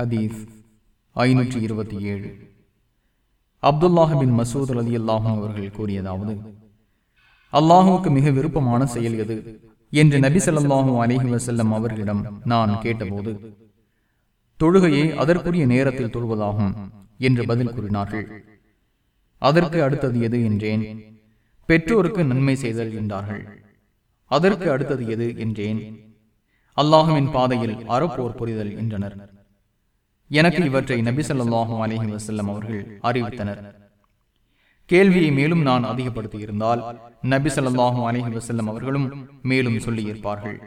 ஹதீஸ் ஐநூற்றி இருபத்தி ஏழு. அப்துல்லாஹபின் மசூத் அலி அல்லாஹும் அவர்கள் கூறியதாவது அல்லாஹுவுக்கு மிக விருப்பமான செயல் எது? என்று நபி சொல்லாஹும் அலிஹி வசல்லம் அவர்களிடம் நான் கேட்டபோது தொழுகையை அதற்குரிய நேரத்தில் தொழுவதாகும் என்று பதில் கூறினார்கள். அதற்கு அடுத்தது எது? என்றேன். பெற்றோருக்கு நன்மை செய்தல் என்றார்கள். அதற்கு அடுத்தது எது? என்றேன். அல்லாஹுவின் பாதையில் அறப்போர் புரிதல் என்றனர். எனக்கு இவற்றை நபி ஸல்லல்லாஹு அலஹி வசல்லம் அவர்கள் அறிவித்தனர். கேள்வியை மேலும் நான் அதிகப்படுத்தி இருந்தால் நபி ஸல்லல்லாஹு அலஹி வசல்லம் அவர்களும் மேலும் சொல்லியிருப்பார்கள்.